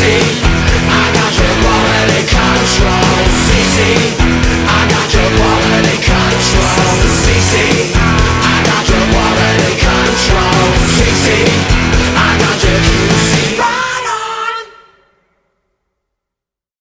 see